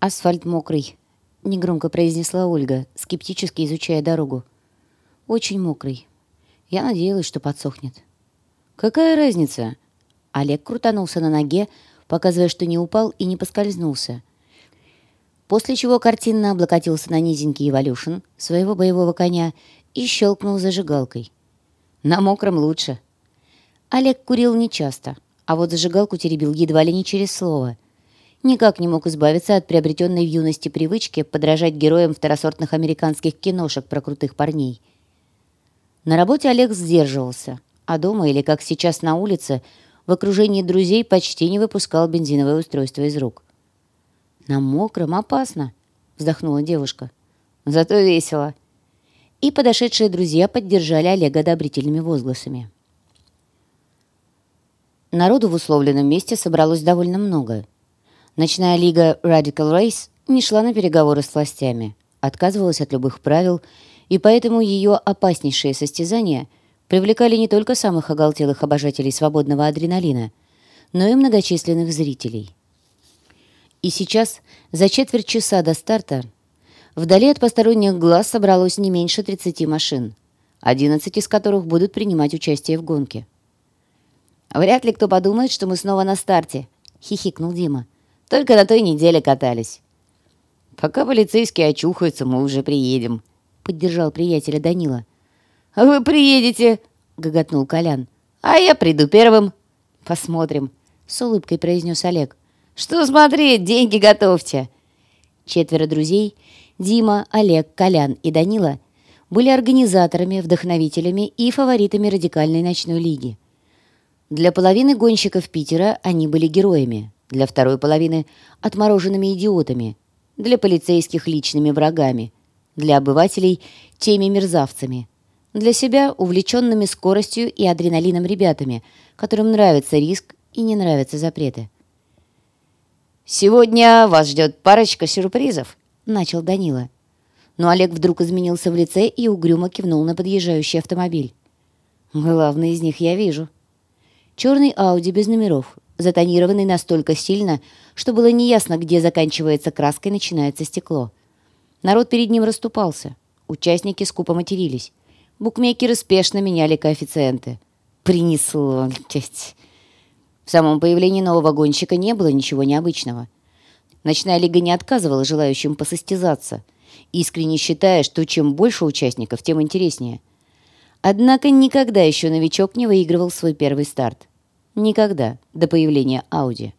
«Асфальт мокрый», — негромко произнесла Ольга, скептически изучая дорогу. «Очень мокрый. Я надеялась, что подсохнет». «Какая разница?» Олег крутанулся на ноге, показывая, что не упал и не поскользнулся. После чего картинно облокотился на низенький эволюшн своего боевого коня и щелкнул зажигалкой. «На мокром лучше». Олег курил нечасто, а вот зажигалку теребил едва ли не через слово. Никак не мог избавиться от приобретенной в юности привычки подражать героям второсортных американских киношек про крутых парней. На работе Олег сдерживался, а дома или, как сейчас на улице, в окружении друзей почти не выпускал бензиновое устройство из рук. «На мокром опасно», — вздохнула девушка. «Зато весело». И подошедшие друзья поддержали Олега одобрительными возгласами. Народу в условленном месте собралось довольно много. Ночная лига Radical Race не шла на переговоры с властями, отказывалась от любых правил, и поэтому ее опаснейшие состязания привлекали не только самых оголтелых обожателей свободного адреналина, но и многочисленных зрителей. И сейчас, за четверть часа до старта, вдали от посторонних глаз собралось не меньше 30 машин, 11 из которых будут принимать участие в гонке. «Вряд ли кто подумает, что мы снова на старте», — хихикнул Дима. «Только на той неделе катались». «Пока полицейские очухаются, мы уже приедем», — поддержал приятеля Данила. «А «Вы приедете», — гоготнул Колян. «А я приду первым». «Посмотрим», — с улыбкой произнес Олег. «Что смотреть? Деньги готовьте». Четверо друзей — Дима, Олег, Колян и Данила — были организаторами, вдохновителями и фаворитами радикальной ночной лиги. Для половины гонщиков Питера они были героями, для второй половины – отмороженными идиотами, для полицейских – личными врагами, для обывателей – теми мерзавцами, для себя – увлеченными скоростью и адреналином ребятами, которым нравится риск и не нравятся запреты. «Сегодня вас ждет парочка сюрпризов», – начал Данила. Но Олег вдруг изменился в лице и угрюмо кивнул на подъезжающий автомобиль. «Главный из них я вижу», Черный Ауди без номеров, затонированный настолько сильно, что было неясно, где заканчивается краска и начинается стекло. Народ перед ним расступался. Участники скупо матерились. Букмекеры спешно меняли коэффициенты. Принесло. В самом появлении нового гонщика не было ничего необычного. Ночная лига не отказывала желающим посостязаться, искренне считая, что чем больше участников, тем интереснее. Однако никогда еще новичок не выигрывал свой первый старт. Никогда, до появления Ауди.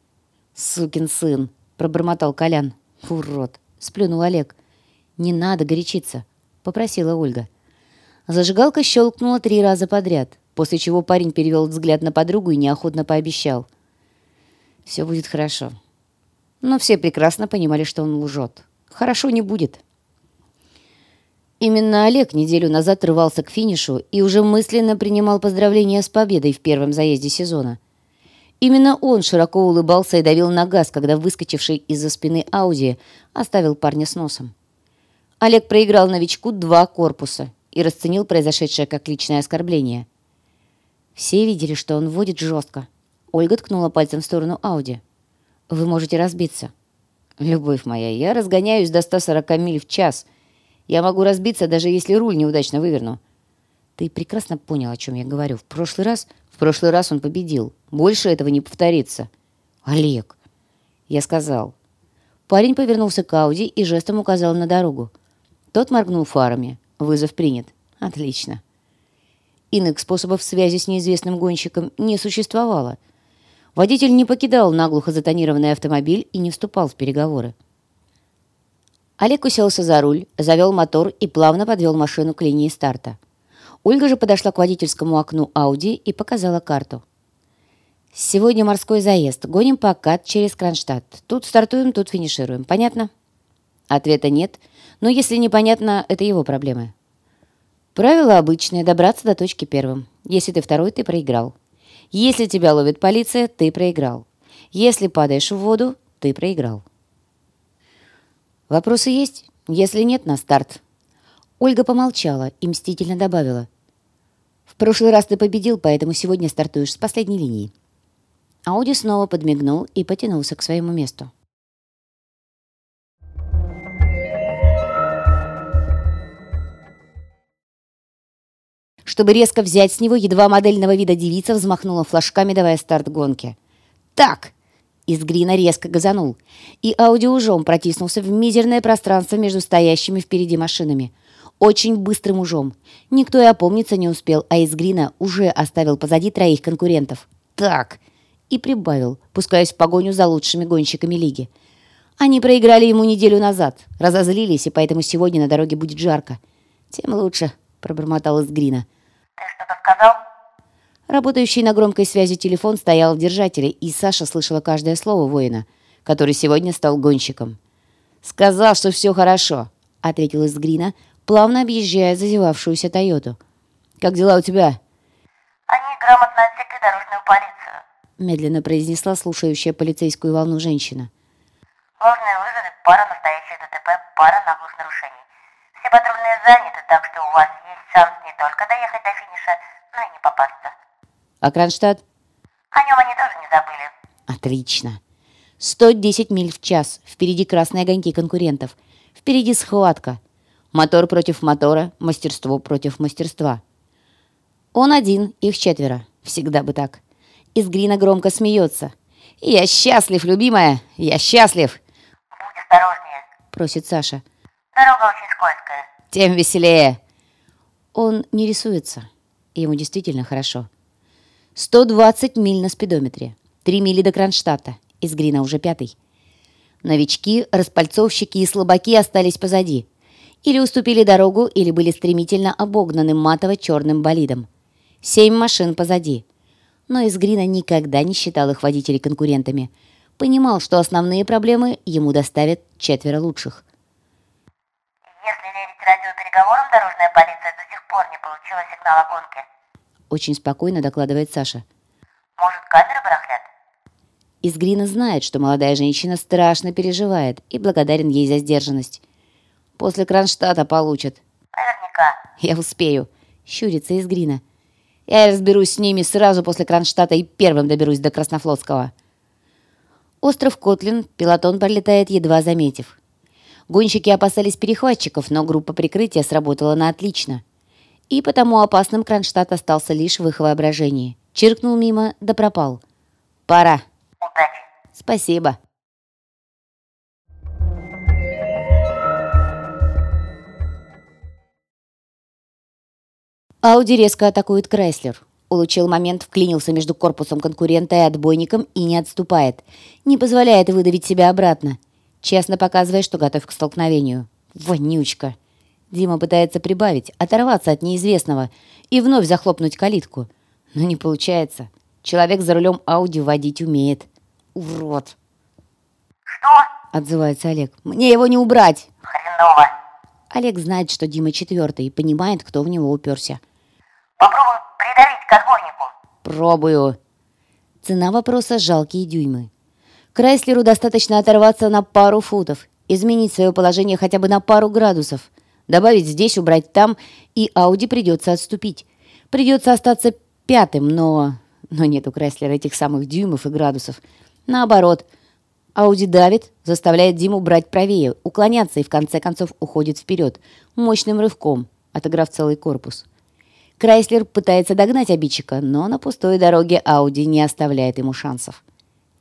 «Сукин сын!» — пробормотал Колян. «Урод!» — сплюнул Олег. «Не надо горячиться!» — попросила Ольга. Зажигалка щелкнула три раза подряд, после чего парень перевел взгляд на подругу и неохотно пообещал. «Все будет хорошо». Но все прекрасно понимали, что он лжет. «Хорошо не будет». Именно Олег неделю назад рвался к финишу и уже мысленно принимал поздравления с победой в первом заезде сезона. Именно он широко улыбался и давил на газ, когда выскочивший из-за спины Ауди оставил парня с носом. Олег проиграл новичку два корпуса и расценил произошедшее как личное оскорбление. Все видели, что он водит жестко. Ольга ткнула пальцем в сторону Ауди. «Вы можете разбиться». «Любовь моя, я разгоняюсь до 140 миль в час», я могу разбиться, даже если руль неудачно выверну. Ты прекрасно понял, о чем я говорю. В прошлый раз... В прошлый раз он победил. Больше этого не повторится. Олег. Я сказал. Парень повернулся к Ауди и жестом указал на дорогу. Тот моргнул фарами. Вызов принят. Отлично. Иных способов связи с неизвестным гонщиком не существовало. Водитель не покидал наглухо затонированный автомобиль и не вступал в переговоры. Олег уселся за руль, завел мотор и плавно подвел машину к линии старта. Ольга же подошла к водительскому окну Ауди и показала карту. «Сегодня морской заезд. Гоним по КАТ через Кронштадт. Тут стартуем, тут финишируем. Понятно?» Ответа нет, но если непонятно, это его проблемы. Правило обычное – добраться до точки первым. Если ты второй, ты проиграл. Если тебя ловит полиция, ты проиграл. Если падаешь в воду, ты проиграл. «Вопросы есть? Если нет, на старт». Ольга помолчала и мстительно добавила. «В прошлый раз ты победил, поэтому сегодня стартуешь с последней линии». Ауди снова подмигнул и потянулся к своему месту. Чтобы резко взять с него, едва модельного вида девица взмахнула флажками, давая старт гонке. «Так!» Из Грина резко газанул, и аудиоужом протиснулся в мизерное пространство между стоящими впереди машинами. Очень быстрым ужом. Никто и опомниться не успел, а из Грина уже оставил позади троих конкурентов. «Так!» И прибавил, пускаясь в погоню за лучшими гонщиками лиги. Они проиграли ему неделю назад, разозлились, и поэтому сегодня на дороге будет жарко. «Тем лучше», — пробормотал из Грина. «Ты что-то сказал?» Работающий на громкой связи телефон стоял в держателе, и Саша слышала каждое слово воина, который сегодня стал гонщиком. «Сказал, что все хорошо», — ответил из Грина, плавно объезжая зазевавшуюся Тойоту. «Как дела у тебя?» «Они грамотно отсекли дорожную полицию», — медленно произнесла слушающая полицейскую волну женщина. «Ложные вызовы, пара настоящих ДТП, пара наглых нарушений. Все патрульные заняты, так что у вас есть шанс не только доехать до финиша, но и не попасться». А Кронштадт? О нем они тоже не забыли. Отлично. 110 миль в час. Впереди красные огоньки конкурентов. Впереди схватка. Мотор против мотора, мастерство против мастерства. Он один, их четверо. Всегда бы так. Из Грина громко смеется. «Я счастлив, любимая! Я счастлив!» «Будь осторожнее», — просит Саша. «Дорога очень скользкая». «Тем веселее!» Он не рисуется. Ему действительно хорошо. 120 миль на спидометре. Три мили до Кронштадта. Из Грина уже пятый. Новички, распальцовщики и слабаки остались позади. Или уступили дорогу, или были стремительно обогнаны матово-черным болидом. Семь машин позади. Но из Грина никогда не считал их водителей конкурентами. Понимал, что основные проблемы ему доставят четверо лучших. Если верить радиопереговорам, дорожная полиция до сих пор не получила сигнал о очень спокойно докладывает Саша. «Может, камеры барахлят?» Изгрина знает, что молодая женщина страшно переживает и благодарен ей за сдержанность. «После Кронштадта получат». «Наверняка». «Я успею», — щурится Изгрина. «Я разберусь с ними сразу после Кронштадта и первым доберусь до Краснофлотского». Остров Котлин пилотон пролетает, едва заметив. Гонщики опасались перехватчиков, но группа прикрытия сработала на отлично и потому опасным Кронштадт остался лишь в их воображении. Чиркнул мимо, да пропал. «Пора». «Удачи». «Спасибо». Ауди резко атакует Крайслер. Улучил момент, вклинился между корпусом конкурента и отбойником и не отступает. Не позволяет выдавить себя обратно. Честно показывая, что готов к столкновению. Вонючка. Дима пытается прибавить, оторваться от неизвестного и вновь захлопнуть калитку. Но не получается. Человек за рулем Ауди водить умеет. Урод. «Что?» — отзывается Олег. «Мне его не убрать!» «Хреново!» Олег знает, что Дима четвертый, и понимает, кто в него уперся. «Попробуй придавить к отбойнику!» «Пробую!» Цена вопроса — жалкие дюймы. Крайслеру достаточно оторваться на пару футов, изменить свое положение хотя бы на пару градусов — Добавить здесь, убрать там, и Ауди придется отступить. Придется остаться пятым, но... Но нет у Крайслера этих самых дюймов и градусов. Наоборот, Ауди давит, заставляет Диму брать правее, уклоняться и в конце концов уходит вперед, мощным рывком, отыграв целый корпус. Крайслер пытается догнать обидчика, но на пустой дороге Ауди не оставляет ему шансов.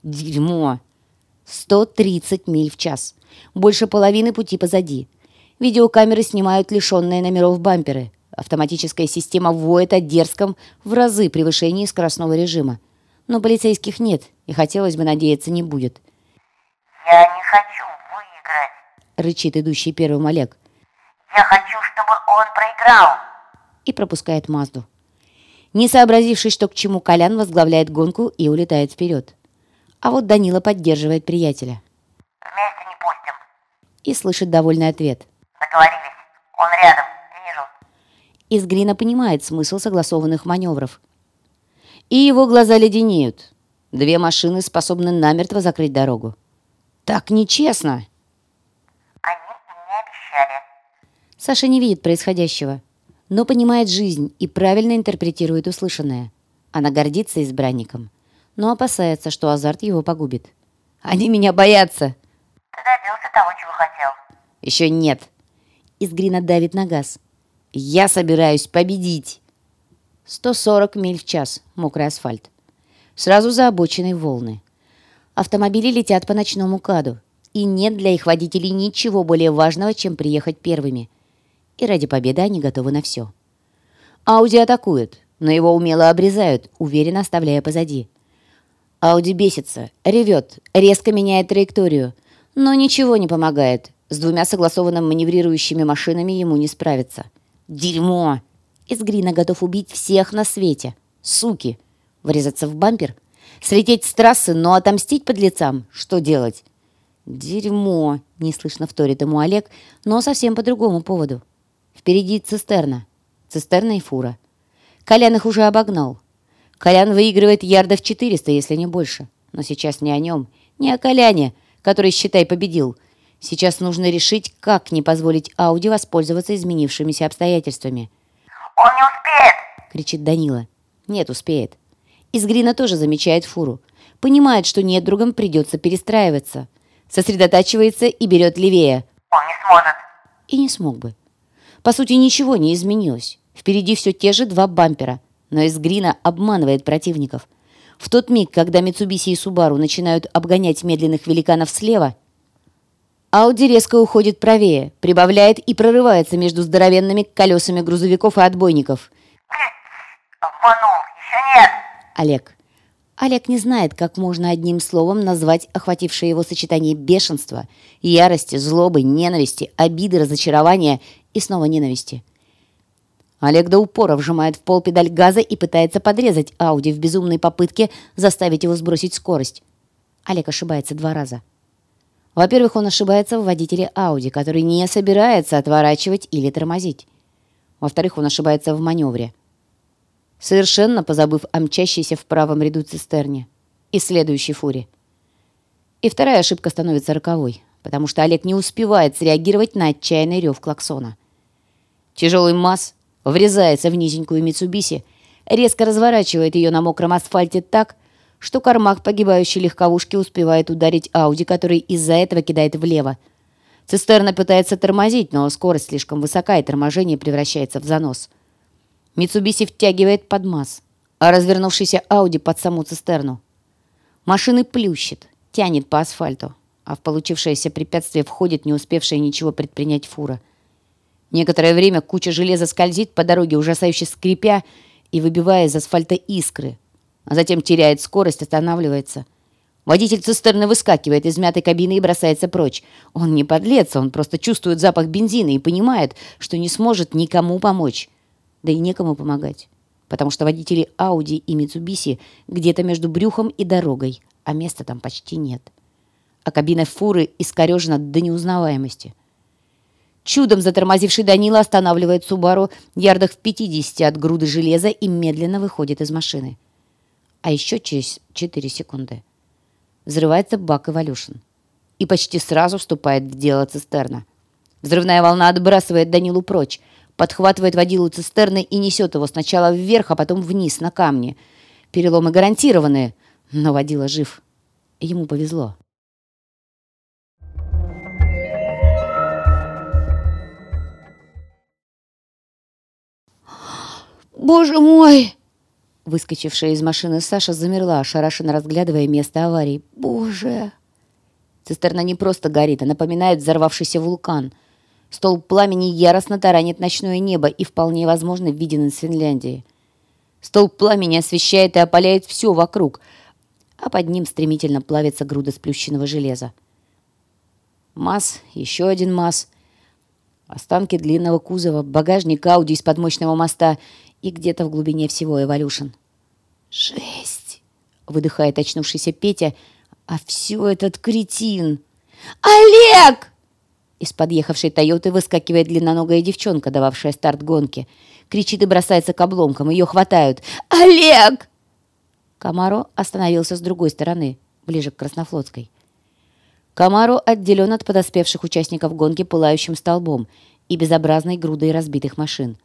Дерьмо! 130 миль в час. Больше половины пути позади. Видеокамеры снимают лишенные номеров бамперы. Автоматическая система воет о дерзком в разы превышении скоростного режима. Но полицейских нет, и хотелось бы надеяться, не будет. «Я не хочу выиграть», — рычит идущий первым Олег. «Я хочу, чтобы он проиграл». И пропускает Мазду. Не сообразившись, что к чему, Колян возглавляет гонку и улетает вперед. А вот Данила поддерживает приятеля. «Вместе не пустим». И слышит довольный ответ. Договорились. Он рядом. Вижу. Изгрина понимает смысл согласованных маневров. И его глаза леденеют. Две машины способны намертво закрыть дорогу. Так нечестно. Они не обещали. Саша не видит происходящего, но понимает жизнь и правильно интерпретирует услышанное. Она гордится избранником, но опасается, что азарт его погубит. Они меня боятся. Ты добился того, чего хотел. Еще нет. Изгрина давит на газ. «Я собираюсь победить!» 140 миль в час, мокрый асфальт. Сразу за обочиной волны. Автомобили летят по ночному каду, и нет для их водителей ничего более важного, чем приехать первыми. И ради победы они готовы на все. Ауди атакует, но его умело обрезают, уверенно оставляя позади. Ауди бесится, ревет, резко меняет траекторию, но ничего не помогает. С двумя согласованными маневрирующими машинами ему не справиться. Дерьмо! Из Грина готов убить всех на свете. Суки! Врезаться в бампер? Слететь с трассы, но отомстить под лицам? Что делать? Дерьмо! Неслышно вторит ему Олег, но совсем по другому поводу. Впереди цистерна. Цистерна и фура. Колян их уже обогнал. Колян выигрывает ярдов 400, если не больше. Но сейчас не о нем, не о Коляне, который, считай, победил. Сейчас нужно решить, как не позволить Ауди воспользоваться изменившимися обстоятельствами. «Он не успеет!» — кричит Данила. «Нет, успеет». Из Грина тоже замечает фуру. Понимает, что недругам придется перестраиваться. Сосредотачивается и берет левее. «Он не сможет!» И не смог бы. По сути, ничего не изменилось. Впереди все те же два бампера. Но из Грина обманывает противников. В тот миг, когда Митсубиси и Субару начинают обгонять медленных великанов слева, Ауди резко уходит правее, прибавляет и прорывается между здоровенными колесами грузовиков и отбойников. «Обманул! Еще нет!» Олег. Олег не знает, как можно одним словом назвать охватившее его сочетание бешенства, ярости, злобы, ненависти, обиды, разочарования и снова ненависти. Олег до упора вжимает в пол педаль газа и пытается подрезать Ауди в безумной попытке заставить его сбросить скорость. Олег ошибается два раза. Во-первых, он ошибается в водителе Ауди, который не собирается отворачивать или тормозить. Во-вторых, он ошибается в маневре. Совершенно позабыв о мчащейся в правом ряду цистерне и следующей фуре. И вторая ошибка становится роковой, потому что Олег не успевает среагировать на отчаянный рев клаксона. Тяжелый МАЗ врезается в низенькую Митсубиси, резко разворачивает ее на мокром асфальте так, что кармак погибающей легковушки успевает ударить Ауди, который из-за этого кидает влево. Цистерна пытается тормозить, но скорость слишком высока, и торможение превращается в занос. Митсубиси втягивает под масс, а развернувшийся Ауди под саму цистерну. Машины плющит, тянет по асфальту, а в получившееся препятствие входит не успевшая ничего предпринять фура. Некоторое время куча железа скользит по дороге, ужасающе скрипя и выбивая из асфальта искры, а затем теряет скорость, останавливается. Водитель цистерны выскакивает из мятой кабины и бросается прочь. Он не подлец, он просто чувствует запах бензина и понимает, что не сможет никому помочь. Да и некому помогать, потому что водители Ауди и Митсубиси где-то между брюхом и дорогой, а места там почти нет. А кабина фуры искорежена до неузнаваемости. Чудом затормозивший Данила останавливает Субару ярдах в 50 от груды железа и медленно выходит из машины а еще через 4 секунды взрывается бак «Эволюшн» и почти сразу вступает в дело цистерна. Взрывная волна отбрасывает Данилу прочь, подхватывает водилу цистерны и несет его сначала вверх, а потом вниз, на камни. Переломы гарантированные, но водила жив. Ему повезло. «Боже мой!» Выскочившая из машины Саша замерла, ошарашенно разглядывая место аварии. «Боже!» Цистерна не просто горит, а напоминает взорвавшийся вулкан. Столб пламени яростно таранит ночное небо и вполне возможно виден из Финляндии. Столб пламени освещает и опаляет все вокруг, а под ним стремительно плавится груда сплющенного железа. МАЗ, еще один МАЗ, останки длинного кузова, багажник Ауди из-под мощного моста и где-то в глубине всего Эволюшн. «Жесть!» — выдыхает очнувшийся Петя. «А все этот кретин!» «Олег!» Из подъехавшей «Тойоты» выскакивает длинноногая девчонка, дававшая старт гонки. Кричит и бросается к обломкам. Ее хватают. «Олег!» Камаро остановился с другой стороны, ближе к Краснофлотской. Камаро отделен от подоспевших участников гонки пылающим столбом и безобразной грудой разбитых машин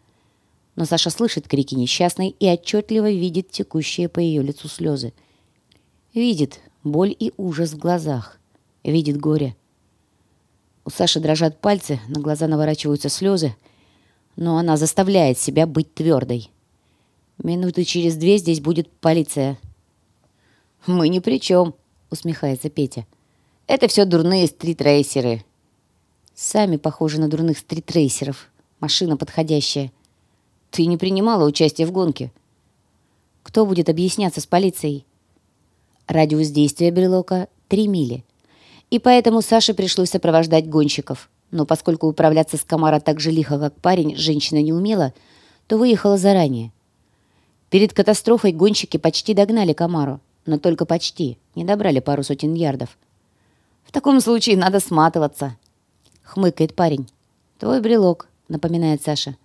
но Саша слышит крики несчастной и отчетливо видит текущие по ее лицу слезы. Видит боль и ужас в глазах. Видит горе. У Саши дрожат пальцы, на глаза наворачиваются слезы, но она заставляет себя быть твердой. Минуты через две здесь будет полиция». «Мы ни при чем», — усмехается Петя. «Это все дурные стритрейсеры». «Сами похожи на дурных стритрейсеров. Машина подходящая». «Ты не принимала участие в гонке». «Кто будет объясняться с полицией?» Радиус действия брелока — три мили. И поэтому Саше пришлось сопровождать гонщиков. Но поскольку управляться с Камара так же лихо, как парень, женщина не умела, то выехала заранее. Перед катастрофой гонщики почти догнали Камару, но только почти, не добрали пару сотен ярдов. «В таком случае надо сматываться», — хмыкает парень. «Твой брелок», — напоминает Саша.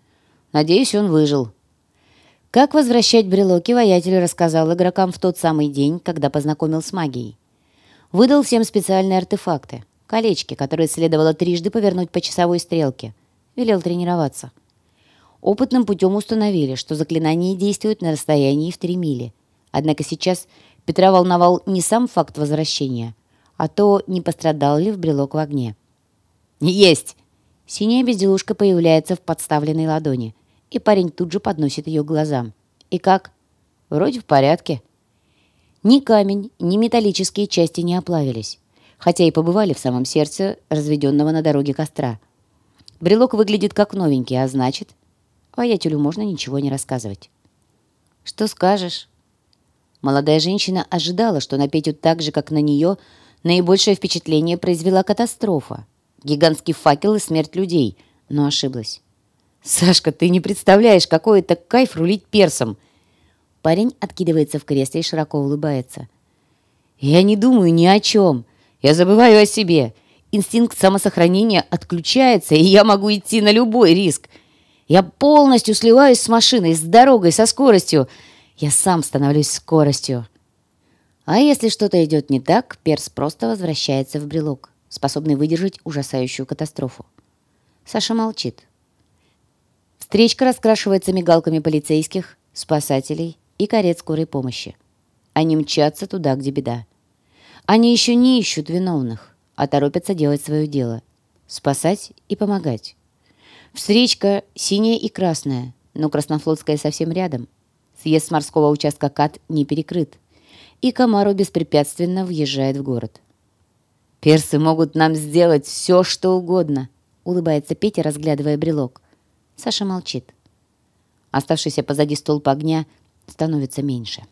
«Надеюсь, он выжил». Как возвращать брелоки, воятель рассказал игрокам в тот самый день, когда познакомил с магией. Выдал всем специальные артефакты, колечки, которые следовало трижды повернуть по часовой стрелке. Велел тренироваться. Опытным путем установили, что заклинание действует на расстоянии в три мили. Однако сейчас Петра волновал не сам факт возвращения, а то, не пострадал ли в брелок в огне. «Есть!» Синяя безделушка появляется в подставленной ладони, и парень тут же подносит ее к глазам. «И как?» «Вроде в порядке». Ни камень, ни металлические части не оплавились, хотя и побывали в самом сердце разведенного на дороге костра. Брелок выглядит как новенький, а значит, воятелю можно ничего не рассказывать. «Что скажешь?» Молодая женщина ожидала, что на Петю так же, как на нее, наибольшее впечатление произвела катастрофа. Гигантский факел и смерть людей, но ошиблась. «Сашка, ты не представляешь, какой это кайф рулить персом!» Парень откидывается в кресле и широко улыбается. «Я не думаю ни о чем. Я забываю о себе. Инстинкт самосохранения отключается, и я могу идти на любой риск. Я полностью сливаюсь с машиной, с дорогой, со скоростью. Я сам становлюсь скоростью». А если что-то идет не так, перс просто возвращается в брелок, способный выдержать ужасающую катастрофу. Саша молчит. Встречка раскрашивается мигалками полицейских, спасателей и карет скорой помощи. Они мчатся туда, где беда. Они еще не ищут виновных, а торопятся делать свое дело. Спасать и помогать. Встречка синяя и красная, но краснофлотская совсем рядом. Съезд с морского участка КАТ не перекрыт. И Комару беспрепятственно въезжает в город. «Персы могут нам сделать все, что угодно», — улыбается Петя, разглядывая брелок. Саша молчит. Оставшийся позади столб огня становится меньше.